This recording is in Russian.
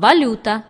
валюта.